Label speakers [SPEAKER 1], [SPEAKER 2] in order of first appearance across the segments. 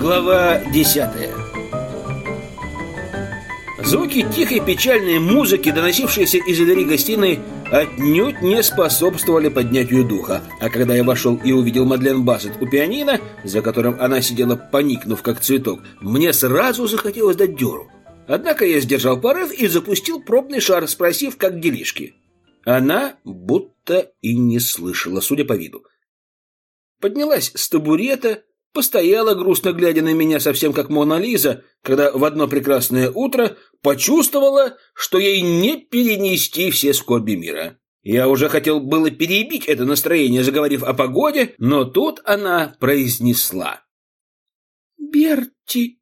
[SPEAKER 1] Глава десятая Звуки тихой печальной музыки, доносившиеся из двери гостиной, отнюдь не способствовали поднятию духа. А когда я вошел и увидел Мадлен Бассет у пианино, за которым она сидела поникнув как цветок, мне сразу захотелось дать дёру. Однако я сдержал порыв и запустил пробный шар, спросив, как делишки. Она будто и не слышала, судя по виду. Поднялась с табурета, постояла, грустно глядя на меня, совсем как Мона Лиза, когда в одно прекрасное утро почувствовала, что ей не перенести все скорби мира. Я уже хотел было перебить это настроение, заговорив о погоде, но тут она произнесла. «Берти!»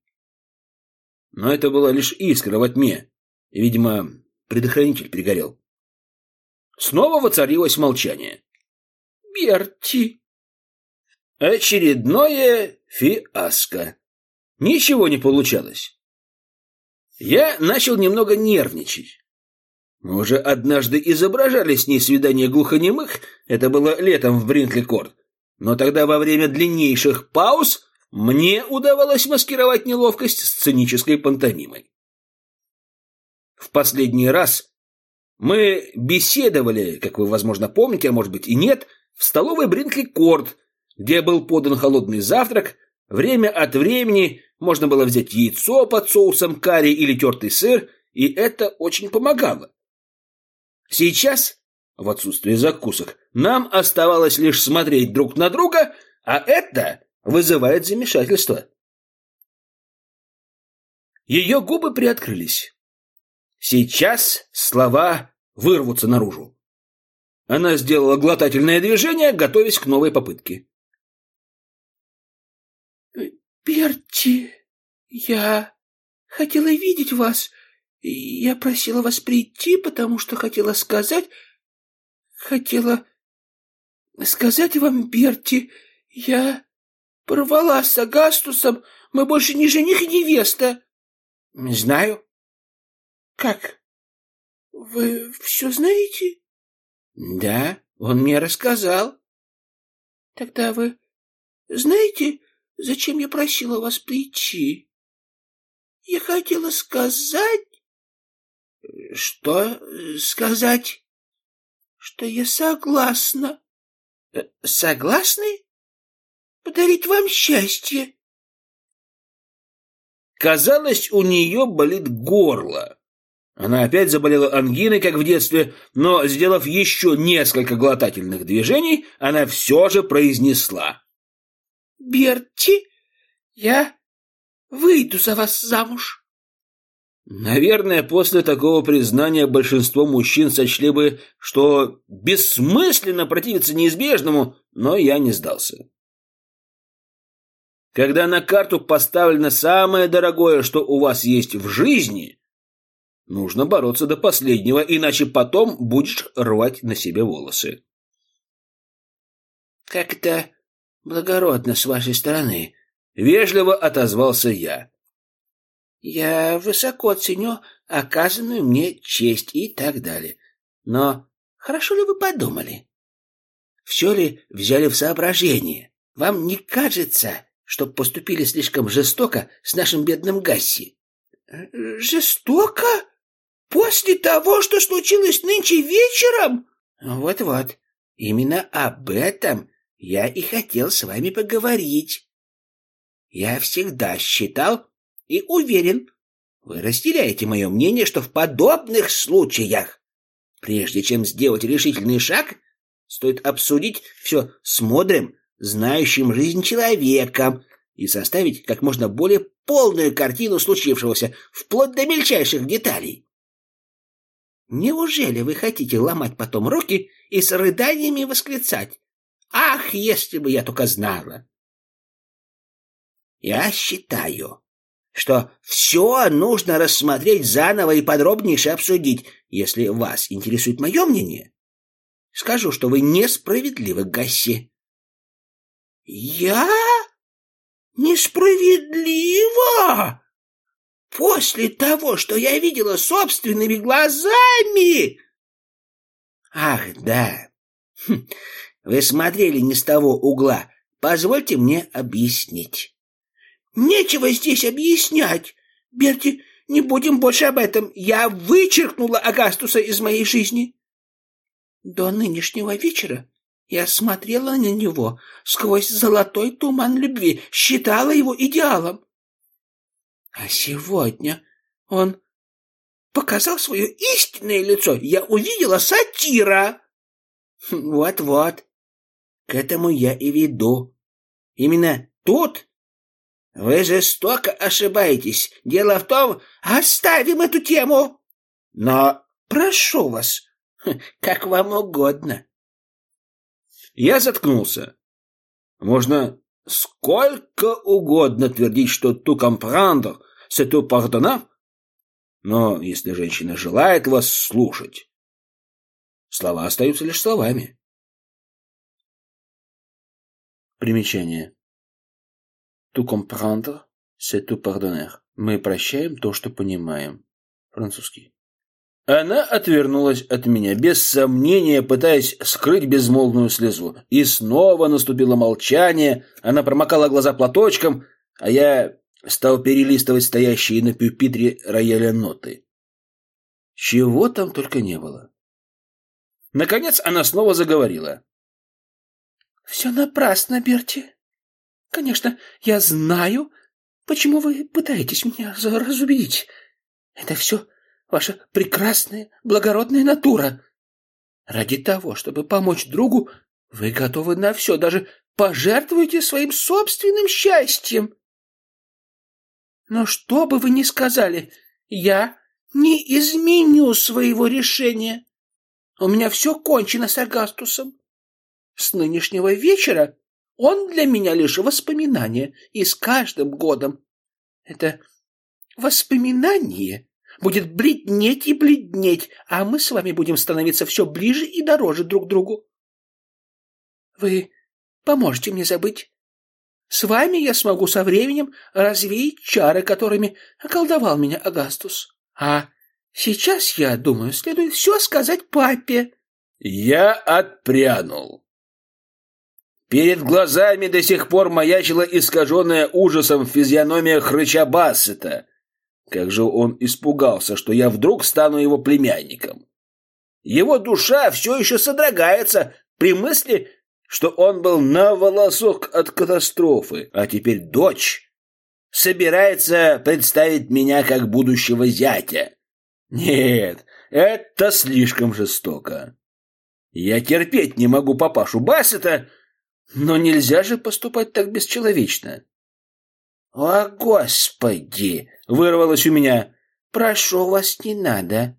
[SPEAKER 1] Но это была лишь искра во тьме. Видимо, предохранитель пригорел. Снова воцарилось молчание. «Берти!» Очередное фиаско. Ничего не получалось. Я начал немного нервничать. Мы уже однажды изображали с ней свидание глухонемых, это было летом в Бринкли-Корт. Но тогда во время длиннейших пауз мне удавалось маскировать неловкость сценической пантомимой. В последний раз мы беседовали, как вы, возможно, помните, а может быть и нет, в столовой Бринкли-Корт, где был подан холодный завтрак, время от времени можно было взять яйцо под соусом карри или тертый сыр, и это очень помогало. Сейчас, в отсутствие закусок, нам оставалось лишь смотреть друг на друга, а это вызывает замешательство. Ее губы приоткрылись. Сейчас слова вырвутся наружу. Она сделала глотательное движение, готовясь к новой попытке. «Берти, я хотела видеть вас. Я просила вас прийти, потому что хотела сказать... Хотела сказать вам, Берти, я порвала с Агастусом. Мы больше не жених и невеста». «Знаю». «Как? Вы все знаете?» «Да, он мне рассказал». «Тогда вы знаете, Зачем я просила вас прийти? Я хотела сказать... Что сказать? Что я согласна. Э, согласны? Подарить вам счастье. Казалось, у нее болит горло. Она опять заболела ангиной, как в детстве, но, сделав еще несколько глотательных движений, она все же произнесла. Берти, я выйду за вас замуж. Наверное, после такого признания большинство мужчин сочли бы, что бессмысленно противиться неизбежному, но я не сдался. Когда на карту поставлено самое дорогое, что у вас есть в жизни, нужно бороться до последнего, иначе потом будешь рвать на себе волосы. Как-то благородно с вашей стороны, вежливо отозвался я. Я высоко ценю оказанную мне честь и так далее. Но хорошо ли вы подумали? Все ли взяли в соображение? Вам не кажется, что поступили слишком жестоко с нашим бедным Гасси? Жестоко? После того, что случилось нынче вечером? Вот-вот. Именно об этом я и хотел с вами поговорить. Я всегда считал и уверен, вы разделяете мое мнение, что в подобных случаях, прежде чем сделать решительный шаг, стоит обсудить все с мудрым, знающим жизнь человеком и составить как можно более полную картину случившегося, вплоть до мельчайших деталей. Неужели вы хотите ломать потом руки и с рыданиями восклицать Ах, если бы я только знала! Я считаю, что все нужно рассмотреть заново и подробнейше обсудить. Если вас интересует мое мнение, скажу, что вы несправедливы, Гасси. Я? Несправедливо? После того, что я видела собственными глазами. Ах, да. Хм, вы смотрели не с того угла. Позвольте мне объяснить. Нечего здесь объяснять. Берти, не будем больше об этом. Я вычеркнула Агастуса из моей жизни. До нынешнего вечера я смотрела на него сквозь золотой туман любви, считала его идеалом. А сегодня он показал свое истинное лицо. Я увидела сатира. Вот-вот. К этому я и веду. Именно тут вы жестоко ошибаетесь. Дело в том, оставим эту тему. Но прошу вас, как вам угодно. Я заткнулся. Можно сколько угодно твердить, что «ту comprendre, c'est tout pardonner», но если женщина желает вас слушать, слова остаются лишь словами. Примечание. «Tout comprendre, c'est tout pardonner». Мы прощаем то, что понимаем. Французский. Она отвернулась от меня, без сомнения пытаясь скрыть безмолвную слезу. И снова наступило молчание, она промокала глаза платочком, а я стал перелистывать стоящие на пюпитре рояля ноты. Чего там только не было. Наконец она снова заговорила. «Все напрасно, Берти. Конечно, я знаю, почему вы пытаетесь меня разубедить. Это все ваша прекрасная, благородная натура. Ради того, чтобы помочь другу, вы готовы на все, даже пожертвуете своим собственным счастьем. Но что бы вы ни сказали, я не изменю своего решения. У меня все кончено с Агастусом. С нынешнего вечера он для меня лишь воспоминание, и с каждым годом это воспоминание будет бледнеть и бледнеть, а мы с вами будем становиться все ближе и дороже друг другу. Вы поможете мне забыть. С вами я смогу со временем развеять чары, которыми околдовал меня Агастус. А сейчас, я думаю, следует все сказать папе. Я отпрянул. Перед глазами до сих пор маячила искаженная ужасом физиономия хрыча Бассета, как же он испугался, что я вдруг стану его племянником. Его душа все еще содрогается при мысли, что он был на волосок от катастрофы, а теперь дочь собирается представить меня как будущего зятя. Нет, это слишком жестоко. Я терпеть не могу папашу Бассета, но нельзя же поступать так бесчеловечно. «О, Господи!» — вырвалось у меня. «Прошу вас, не надо».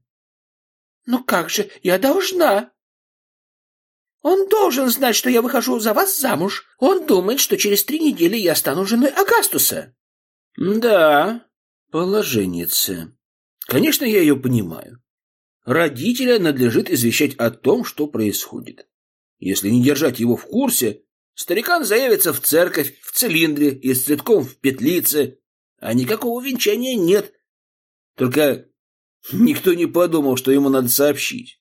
[SPEAKER 1] «Ну как же, я должна!» «Он должен знать, что я выхожу за вас замуж. Он думает, что через три недели я стану женой Агастуса». «Да, положенница. Конечно, я ее понимаю. Родителя надлежит извещать о том, что происходит. Если не держать его в курсе, Старикан заявится в церковь в цилиндре и с цветком в петлице, а никакого венчания нет. Только никто не подумал, что ему надо сообщить.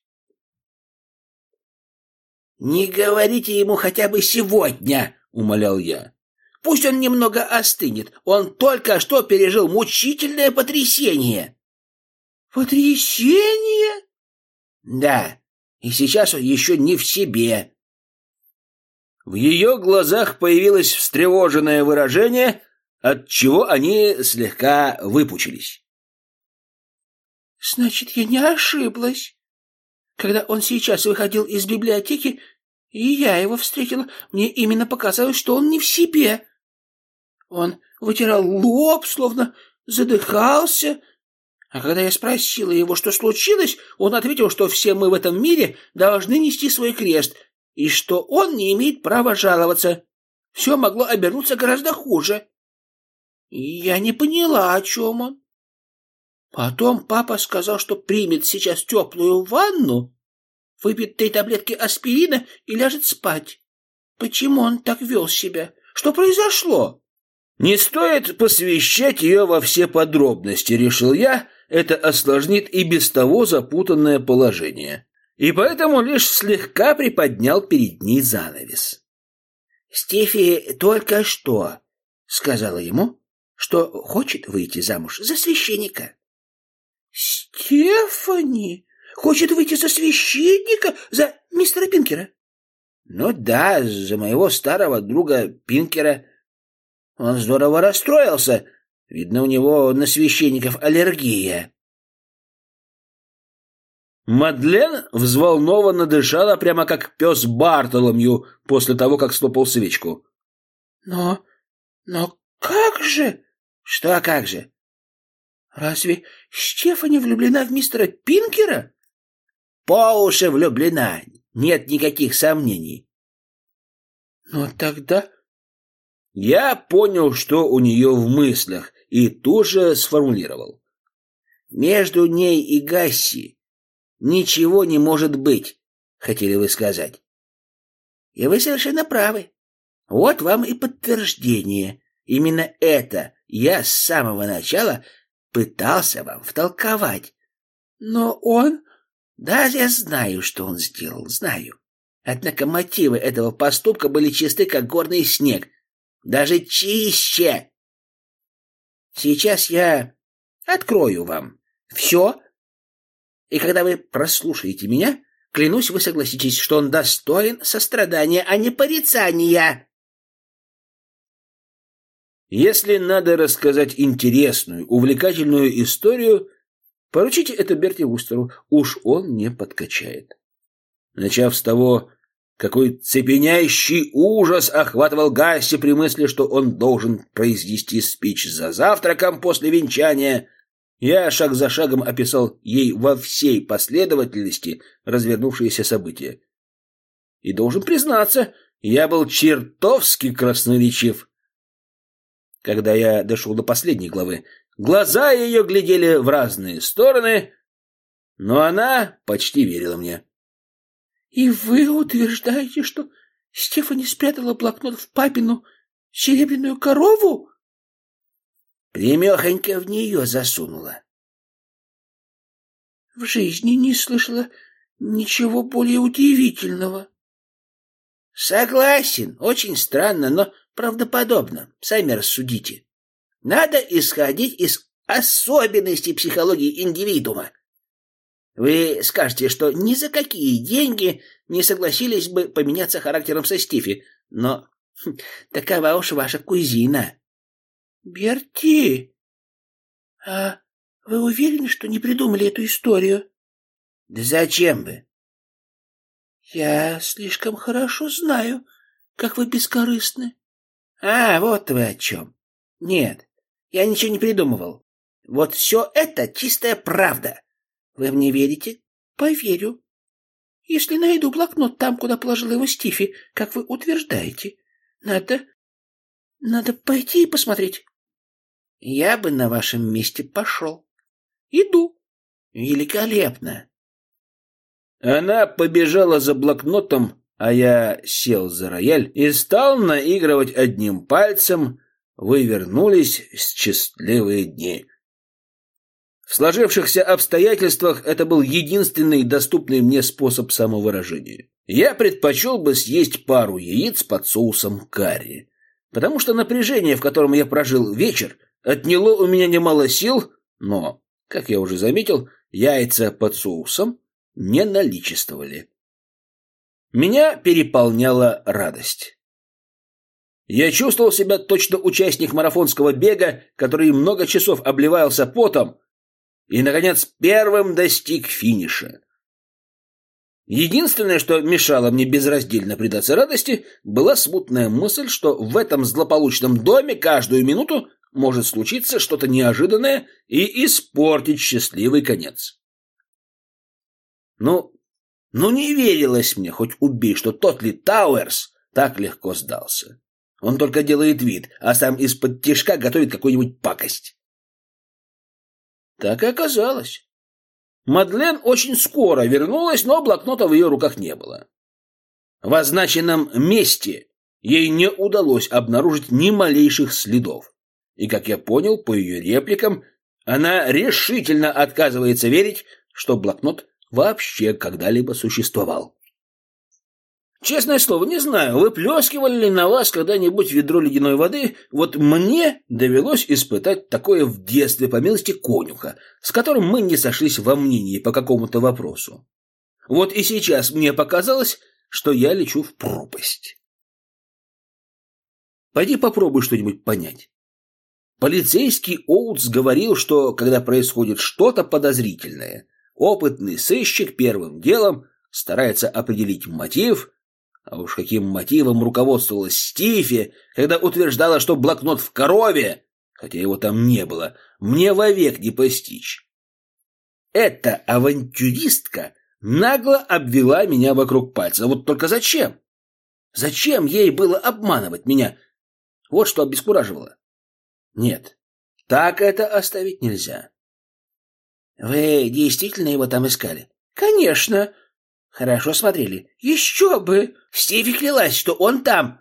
[SPEAKER 1] «Не говорите ему хотя бы сегодня», — умолял я. «Пусть он немного остынет. Он только что пережил мучительное потрясение». «Потрясение?» «Да, и сейчас он еще не в себе». В ее глазах появилось встревоженное выражение, от чего они слегка выпучились. «Значит, я не ошиблась. Когда он сейчас выходил из библиотеки, и я его встретила, мне именно показалось, что он не в себе. Он вытирал лоб, словно задыхался, а когда я спросила его, что случилось, он ответил, что все мы в этом мире должны нести свой крест, и что он не имеет права жаловаться. Все могло обернуться гораздо хуже. Я не поняла, о чем он. Потом папа сказал, что примет сейчас теплую ванну, выпьет три таблетки аспирина и ляжет спать. Почему он так вел себя? Что произошло? Не стоит посвящать ее во все подробности, решил я, это осложнит и без того запутанное положение. И поэтому лишь слегка приподнял перед ней занавес. Стефи только что сказала ему, что хочет выйти замуж за священника. Стефани хочет выйти за священника, за мистера Пинкера? Ну да, за моего старого друга Пинкера. Он здорово расстроился. Видно, у него на священников аллергия. Мадлен взволнованно дышала, прямо как пес Бартоломью после того, как слопал свечку. «Но... но как же...» «Что как же?» «Разве Стефани влюблена в мистера Пинкера?» «По уши влюблена, нет никаких сомнений». «Но тогда я понял, что у нее в мыслях, и тоже сформулировал. «Между ней и Гасси ничего не может быть», — хотели вы сказать. И вы совершенно правы. Вот вам и подтверждение. Именно это я с самого начала пытался вам втолковать. Но он... Да, я знаю, что он сделал, знаю. Однако мотивы этого поступка были чисты, как горный снег, даже чище. Сейчас я открою вам все, и когда вы прослушаете меня, клянусь, вы согласитесь, что он достоин сострадания, а не порицания. Если надо рассказать интересную, увлекательную историю, поручите это Берти Вустеру, уж он не подкачает. Начав с того, какой цепенящий ужас охватывал Гасси при мысли, что он должен произнести спич за завтраком после венчания. Я шаг за шагом описал ей во всей последовательности развернувшиеся события. И должен признаться, я был чертовски красноречив. Когда я дошел до последней главы, глаза ее глядели в разные стороны, но она почти верила мне. И вы утверждаете, что Стефани спрятала блокнот в папину серебряную корову? Примехонько в нее засунула. В жизни не слышала ничего более удивительного. Согласен, очень странно, но правдоподобно. Сами рассудите. Надо исходить из особенностей психологии индивидуума. Вы скажете, что ни за какие деньги не согласились бы поменяться характером со Стифи, но хм, такова уж ваша кузина. Берти, а вы уверены, что не придумали эту историю? Да зачем бы? Я слишком хорошо знаю, как вы бескорыстны. А, вот вы о чем. Нет, я ничего не придумывал. Вот все это чистая правда. Вы мне верите? Поверю. Если найду блокнот там, куда положил его Стифи, как вы утверждаете, надо... надо пойти и посмотреть. Я бы на вашем месте пошел. Иду. Великолепно. Она побежала за блокнотом, а я сел за рояль и стал наигрывать одним пальцем. Вы вернулись с счастливые дни. В сложившихся обстоятельствах это был единственный доступный мне способ самовыражения. Я предпочел бы съесть пару яиц под соусом карри, потому что напряжение, в котором я прожил вечер, отняло у меня немало сил, но, как я уже заметил, яйца под соусом не наличествовали. Меня переполняла радость. Я чувствовал себя точно участник марафонского бега, который много часов обливался потом, и, наконец, первым достиг финиша. Единственное, что мешало мне безраздельно предаться радости, была смутная мысль, что в этом злополучном доме каждую минуту может случиться что-то неожиданное и испортить счастливый конец. Ну, ну не верилось мне, хоть убей, что тот ли Тауэрс так легко сдался. Он только делает вид, а сам из-под тишка готовит какую-нибудь пакость. Так и оказалось. Мадлен очень скоро вернулась, но блокнота в ее руках не было. В означенном месте ей не удалось обнаружить ни малейших следов. И, как я понял по ее репликам, она решительно отказывается верить, что блокнот вообще когда-либо существовал. Честное слово, не знаю, выплескивали ли на вас когда-нибудь ведро ледяной воды. Вот мне довелось испытать такое в детстве по милости конюха, с которым мы не сошлись во мнении по какому-то вопросу. Вот и сейчас мне показалось, что я лечу в пропасть. Пойди попробуй что-нибудь понять. Полицейский Оутс говорил, что когда происходит что-то подозрительное, опытный сыщик первым делом старается определить мотив а уж каким мотивом руководствовалась Стифи, когда утверждала, что блокнот в корове, хотя его там не было, мне вовек не постичь. Эта авантюристка нагло обвела меня вокруг пальца. Вот только зачем? Зачем ей было обманывать меня? Вот что обескураживало. Нет, так это оставить нельзя. Вы действительно его там искали? Конечно. Хорошо смотрели. Еще бы! Стиви клялась, что он там.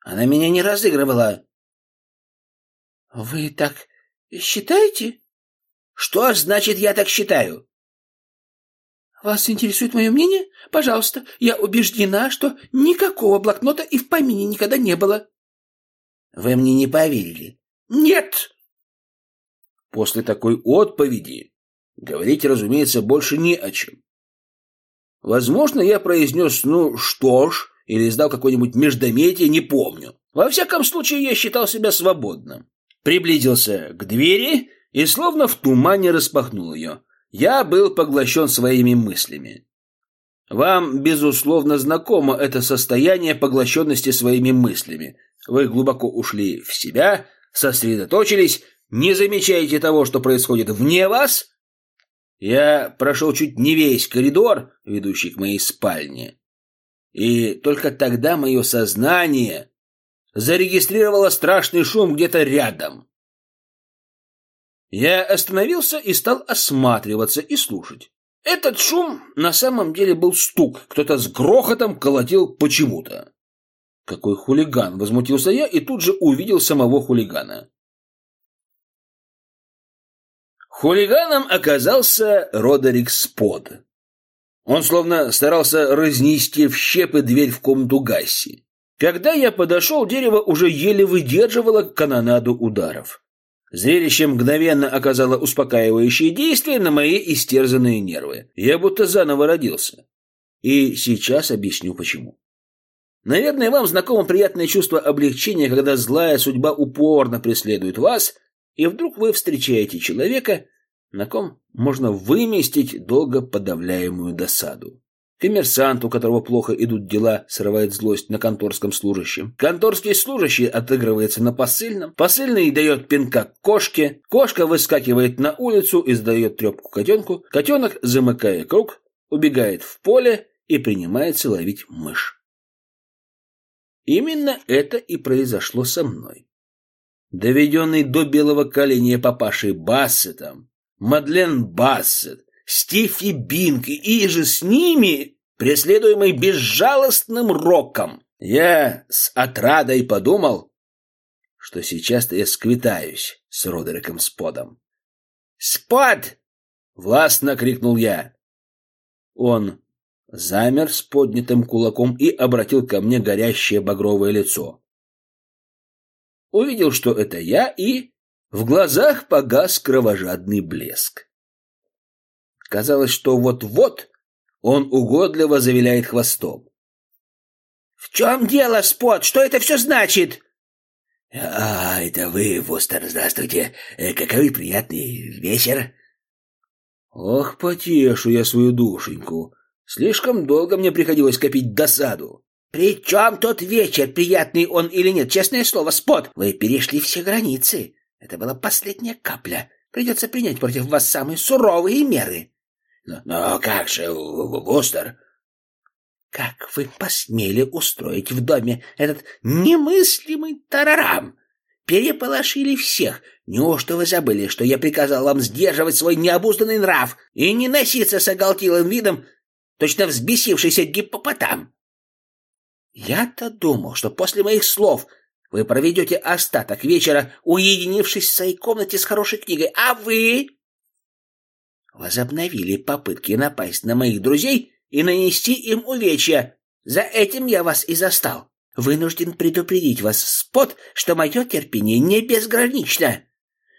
[SPEAKER 1] Она меня не разыгрывала. Вы так считаете? Что значит я так считаю? Вас интересует мое мнение? Пожалуйста, я убеждена, что никакого блокнота и в помине никогда не было. Вы мне не поверили? Нет! После такой отповеди говорить, разумеется, больше не о чем. Возможно, я произнес «ну что ж» или издал какое-нибудь междометие, не помню. Во всяком случае, я считал себя свободным. Приблизился к двери и словно в тумане распахнул ее. Я был поглощен своими мыслями. Вам, безусловно, знакомо это состояние поглощенности своими мыслями. Вы глубоко ушли в себя, сосредоточились, не замечаете того, что происходит вне вас, я прошел чуть не весь коридор, ведущий к моей спальне. И только тогда мое сознание зарегистрировало страшный шум где-то рядом. Я остановился и стал осматриваться и слушать. Этот шум на самом деле был стук. Кто-то с грохотом колотил почему-то. Какой хулиган! Возмутился я и тут же увидел самого хулигана. Хулиганом оказался Родерик Спод. Он словно старался разнести в щепы дверь в комнату Гасси. Когда я подошел, дерево уже еле выдерживало канонаду ударов. Зрелище мгновенно оказало успокаивающее действие на мои истерзанные нервы. Я будто заново родился. И сейчас объясню почему. Наверное, вам знакомо приятное чувство облегчения, когда злая судьба упорно преследует вас, и вдруг вы встречаете человека, на ком можно выместить долго подавляемую досаду. Коммерсант, у которого плохо идут дела, срывает злость на конторском служащем. Конторский служащий отыгрывается на посыльном. Посыльный дает пинка кошке. Кошка выскакивает на улицу и сдает трепку котенку. Котенок, замыкая круг, убегает в поле и принимается ловить мышь. Именно это и произошло со мной. Доведенный до белого коленя папашей Бассетом, Мадлен Бассет, Стифи Бинг и же с ними, преследуемый безжалостным роком. Я с отрадой подумал, что сейчас-то я сквитаюсь с Родериком Сподом. «Спод!» — властно крикнул я. Он замер с поднятым кулаком и обратил ко мне горящее багровое лицо. Увидел, что это я, и в глазах погас кровожадный блеск. Казалось, что вот-вот он угодливо завиляет хвостом. — В чем дело, Спот? Что это все значит? — А, это вы, Востер, здравствуйте. Э, какой приятный вечер. — Ох, потешу я свою душеньку. Слишком долго мне приходилось копить досаду. — При чем тот вечер, приятный он или нет? Честное слово, Спот, вы перешли все границы. Это была последняя капля. Придется принять против вас самые суровые меры. Но, но как же, Вустер? Как вы посмели устроить в доме этот немыслимый тарарам? Переполошили всех. Неужто вы забыли, что я приказал вам сдерживать свой необузданный нрав и не носиться с оголтилым видом, точно взбесившийся гиппопотам? Я-то думал, что после моих слов вы проведете остаток вечера, уединившись в своей комнате с хорошей книгой, а вы возобновили попытки напасть на моих друзей и нанести им увечья. За этим я вас и застал. Вынужден предупредить вас, Спот, что мое терпение не безгранично.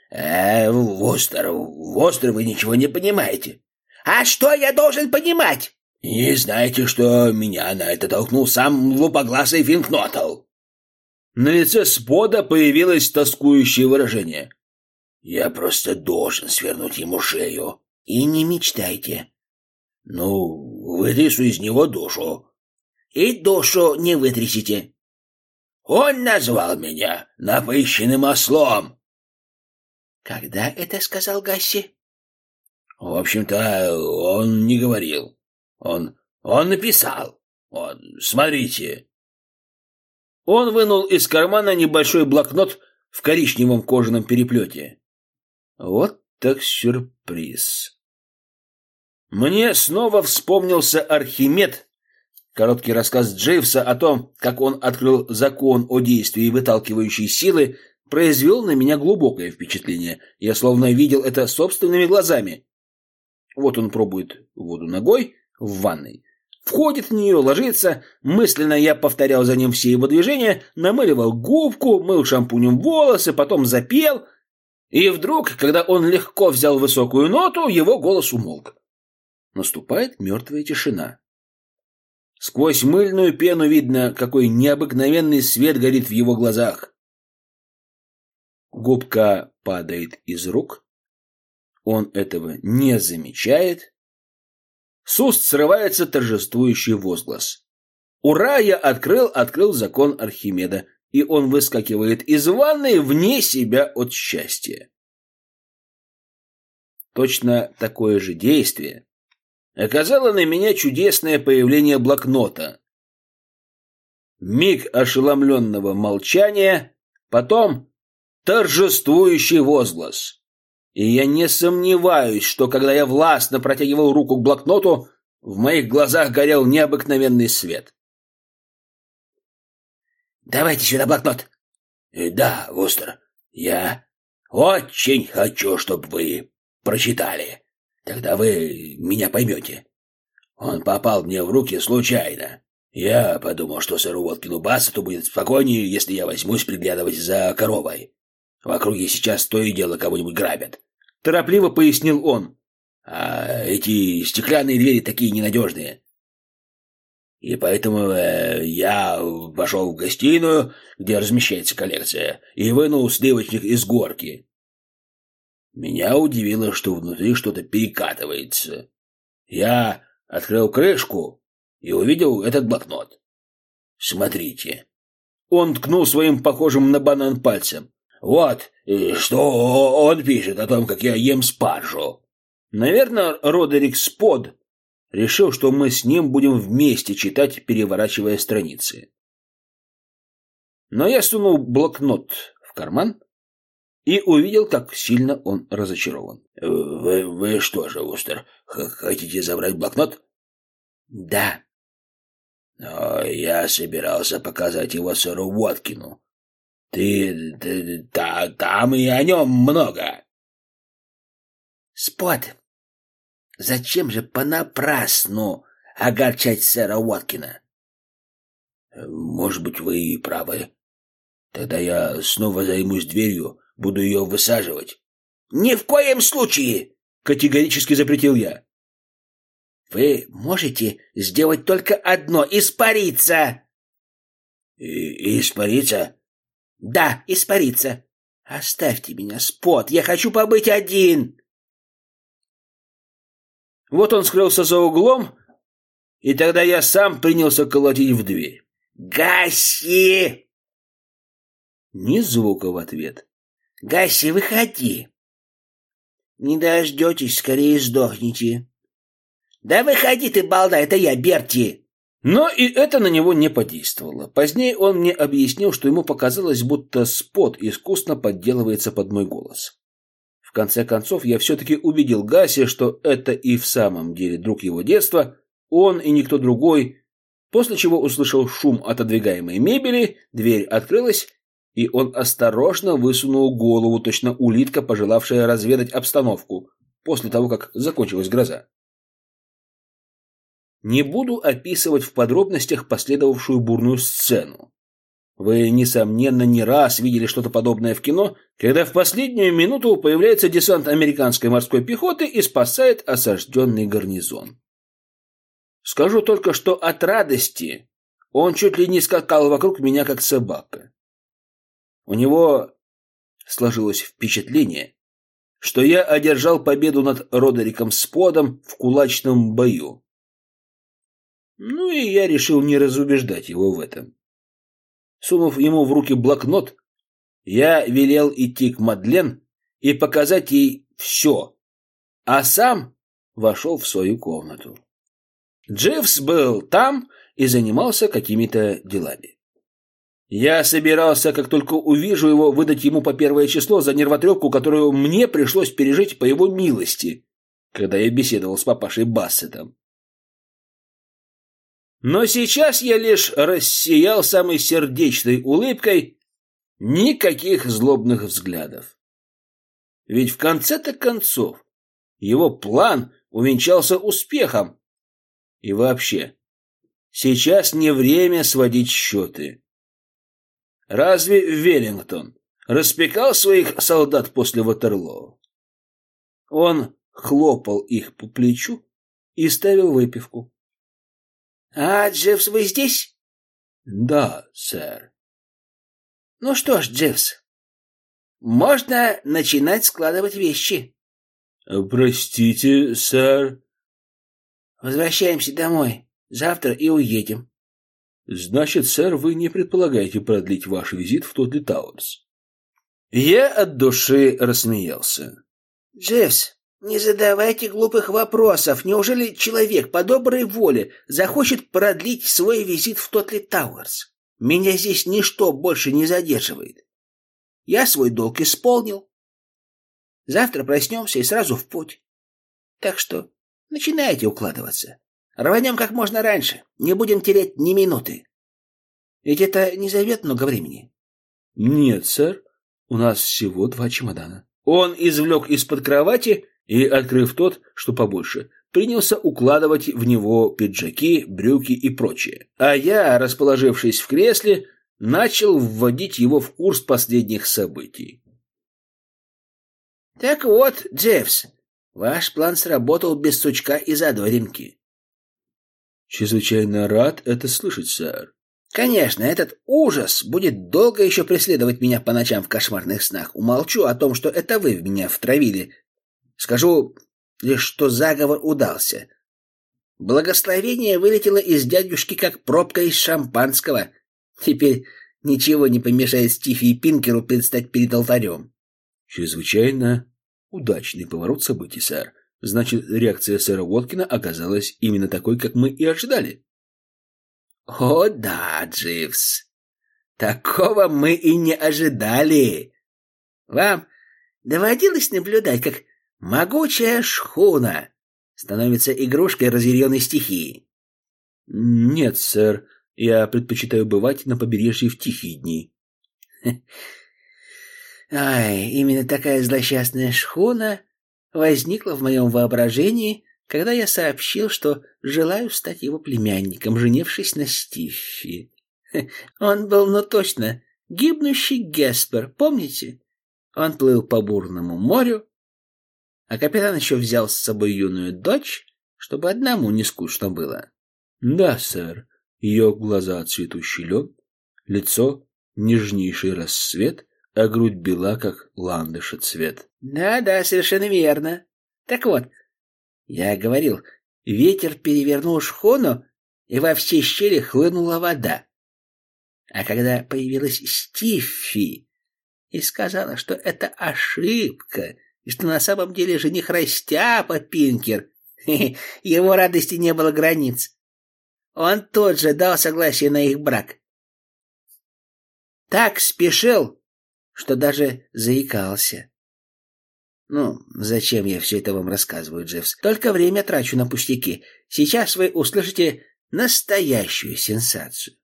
[SPEAKER 2] Э, Востер, Востер, вы ничего не понимаете.
[SPEAKER 1] А что я должен понимать?
[SPEAKER 2] Не знаете, что меня на это толкнул сам лупоглазый Финкнотл?
[SPEAKER 1] На лице Спода появилось тоскующее выражение.
[SPEAKER 2] Я просто должен свернуть ему шею.
[SPEAKER 1] И не мечтайте.
[SPEAKER 2] Ну, вытрясу из него душу.
[SPEAKER 1] И душу не вытрясите.
[SPEAKER 2] Он назвал меня напыщенным ослом.
[SPEAKER 1] Когда это сказал Гасси?
[SPEAKER 2] В общем-то, он не говорил. Он... он написал. Вот, смотрите.
[SPEAKER 1] Он вынул из кармана небольшой блокнот в коричневом кожаном переплете. Вот так сюрприз. Мне снова вспомнился Архимед, короткий рассказ Джейвса о том, как он открыл закон о действии выталкивающей силы, произвел на меня глубокое впечатление. Я словно видел это собственными глазами. Вот он пробует воду ногой в ванной. Входит в нее, ложится. Мысленно я повторял за ним все его движения, намыливал губку, мыл шампунем волосы, потом запел. И вдруг, когда он легко взял высокую ноту, его голос умолк. Наступает мертвая тишина. Сквозь мыльную пену видно, какой необыкновенный свет горит в его глазах. Губка падает из рук. Он этого не замечает с уст срывается торжествующий возглас. «Ура! Я открыл, открыл закон Архимеда!» И он выскакивает из ванной вне себя от счастья. Точно такое же действие оказало на меня чудесное появление блокнота. Миг ошеломленного молчания, потом торжествующий возглас. И я не сомневаюсь, что когда я властно протягивал руку к блокноту, в моих глазах горел необыкновенный свет.
[SPEAKER 2] «Давайте сюда блокнот!» э, «Да, Вустер, я очень хочу, чтобы вы прочитали. Тогда вы меня поймете. Он попал мне в руки случайно. Я подумал, что сэру Уоткину Бассету будет спокойнее, если я возьмусь приглядывать за коровой. В округе сейчас то и дело кого-нибудь грабят торопливо пояснил он. А эти стеклянные двери такие ненадежные. И поэтому э, я пошел в гостиную, где размещается коллекция, и вынул сливочник из горки. Меня удивило, что внутри что-то перекатывается. Я открыл крышку и увидел этот блокнот. Смотрите. Он ткнул своим похожим на банан пальцем. Вот, что он пишет о том, как я ем спаржу.
[SPEAKER 1] Наверное, Родерик Спод решил, что мы с ним будем вместе читать, переворачивая страницы. Но я сунул блокнот в карман и увидел, как сильно он разочарован.
[SPEAKER 2] «Вы, вы что же, Устер, хотите забрать блокнот?»
[SPEAKER 1] «Да».
[SPEAKER 2] «Но я собирался показать его сэру Уоткину. Ты, ты та, там и о нем много.
[SPEAKER 1] Спот, зачем же понапрасну огорчать сэра Уоткина?
[SPEAKER 2] Может быть, вы и правы. Тогда я снова займусь дверью, буду ее высаживать.
[SPEAKER 1] Ни в коем случае! Категорически запретил я. Вы можете сделать только одно — испариться.
[SPEAKER 2] И, испариться?
[SPEAKER 1] Да, испариться. Оставьте меня, Спот, я хочу побыть один. Вот он скрылся за углом, и тогда я сам принялся колотить в дверь. «Гаси!» Ни звука в ответ. «Гаси, выходи!» «Не дождетесь, скорее сдохните!» «Да выходи ты, балда, это я, Берти!» Но и это на него не подействовало. Позднее он мне объяснил, что ему показалось, будто спот искусно подделывается под мой голос. В конце концов, я все-таки убедил Гаси, что это и в самом деле друг его детства, он и никто другой, после чего услышал шум отодвигаемой мебели, дверь открылась, и он осторожно высунул голову, точно улитка, пожелавшая разведать обстановку после того, как закончилась гроза. Не буду описывать в подробностях последовавшую бурную сцену. Вы, несомненно, не раз видели что-то подобное в кино, когда в последнюю минуту появляется десант американской морской пехоты и спасает осажденный гарнизон. Скажу только, что от радости он чуть ли не скакал вокруг меня, как собака. У него сложилось впечатление, что я одержал победу над Родериком Сподом в кулачном бою. Ну и я решил не разубеждать его в этом. Сунув ему в руки блокнот, я велел идти к Мадлен и показать ей все, а сам вошел в свою комнату. Дживс был там и занимался какими-то делами. Я собирался, как только увижу его, выдать ему по первое число за нервотрепку, которую мне пришлось пережить по его милости, когда я беседовал с папашей Бассетом. Но сейчас я лишь рассиял самой сердечной улыбкой, никаких злобных взглядов. Ведь в конце-то концов его план увенчался успехом. И вообще, сейчас не время сводить счеты. Разве Веллингтон распекал своих солдат после Ватерлоо? Он хлопал их по плечу и ставил выпивку.
[SPEAKER 3] «А, Дживс, вы здесь?»
[SPEAKER 1] «Да, сэр».
[SPEAKER 3] «Ну что ж, Дживс, можно начинать складывать вещи».
[SPEAKER 1] «Простите, сэр».
[SPEAKER 3] «Возвращаемся домой. Завтра и уедем».
[SPEAKER 1] «Значит, сэр, вы не предполагаете продлить ваш визит в Тодли Тауэрс?» Я от души рассмеялся.
[SPEAKER 3] «Дживс, «Не задавайте глупых вопросов. Неужели человек по доброй воле захочет продлить свой визит в Тотли Тауэрс? Меня здесь ничто больше не задерживает. Я свой долг исполнил. Завтра проснемся и сразу в путь. Так что начинайте укладываться. Рванем как можно раньше. Не будем терять ни минуты. Ведь это не займет много времени».
[SPEAKER 1] «Нет, сэр. У нас всего два чемодана». Он извлек из-под кровати и, открыв тот, что побольше, принялся укладывать в него пиджаки, брюки и прочее. А я, расположившись в кресле, начал вводить его в курс последних событий.
[SPEAKER 3] «Так вот, Джеффс, ваш план сработал без сучка и задоринки».
[SPEAKER 1] «Чрезвычайно рад это слышать, сэр».
[SPEAKER 3] «Конечно, этот ужас будет долго еще преследовать меня по ночам в кошмарных снах. Умолчу о том, что это вы в меня втравили Скажу лишь, что заговор удался. Благословение вылетело из дядюшки, как пробка из шампанского. Теперь ничего не помешает Стифи и Пинкеру предстать перед алтарем.
[SPEAKER 1] Чрезвычайно удачный поворот событий, сэр. Значит, реакция сэра Уоткина оказалась именно такой, как мы и ожидали.
[SPEAKER 3] О да, Дживс. Такого мы и не ожидали. Вам доводилось наблюдать, как Могучая шхуна становится игрушкой разъяренной стихии.
[SPEAKER 1] Нет, сэр, я предпочитаю бывать на побережье в тихие дни.
[SPEAKER 3] Ай, именно такая злосчастная шхуна возникла в моем воображении, когда я сообщил, что желаю стать его племянником, женившись на Стиффи. Он был, ну точно, гибнущий Геспер, помните? Он плыл по бурному морю, а капитан еще взял с собой юную дочь, чтобы одному не скучно было.
[SPEAKER 1] Да, сэр. Ее глаза цветущий лед, лицо нежнейший рассвет, а грудь бела, как ландыша цвет.
[SPEAKER 3] Да-да, совершенно верно. Так вот, я говорил, ветер перевернул шхуну, и во все щели хлынула вода. А когда появилась Стиффи и сказала, что это ошибка, и что на самом деле жених Растяпа Пинкер. Его радости не было границ. Он тот же дал согласие на их брак. Так спешил, что даже заикался. Ну, зачем я все это вам рассказываю, Джеффс? Только время трачу на пустяки. Сейчас вы услышите настоящую сенсацию.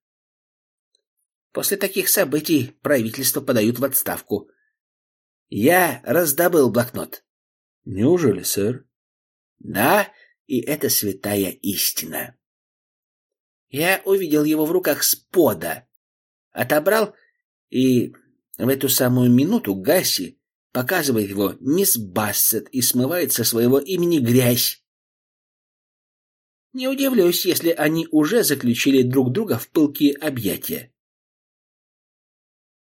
[SPEAKER 3] После таких событий правительство подают в отставку. Я раздобыл блокнот.
[SPEAKER 1] Неужели, сэр?
[SPEAKER 3] Да, и это святая истина. Я увидел его в руках с пода, отобрал, и в эту самую минуту Гасси показывает его мисс Бассет и смывает со своего имени грязь. Не удивлюсь, если они уже заключили друг друга в пылкие объятия.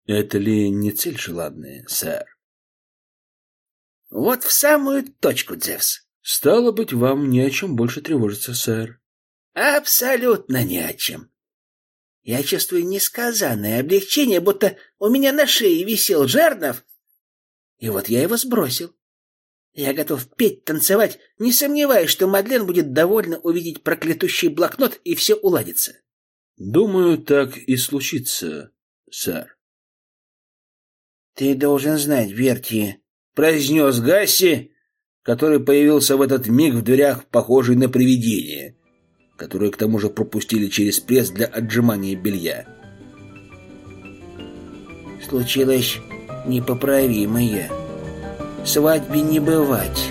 [SPEAKER 1] Это ли не цель желанная, сэр?
[SPEAKER 3] Вот в самую точку, Джеффс.
[SPEAKER 1] Стало быть, вам не о чем больше тревожиться, сэр.
[SPEAKER 3] Абсолютно не о чем. Я чувствую несказанное облегчение, будто у меня на шее висел жернов, и вот я его сбросил. Я готов петь, танцевать, не сомневаясь, что Мадлен будет довольна увидеть проклятущий блокнот, и все уладится.
[SPEAKER 1] Думаю, так и случится, сэр.
[SPEAKER 3] Ты должен знать, Верти,
[SPEAKER 1] произнес Гасси, который появился в этот миг в дверях, похожий на привидение, которое к тому же пропустили через пресс для отжимания белья.
[SPEAKER 3] Случилось непоправимое. Свадьбе не бывать.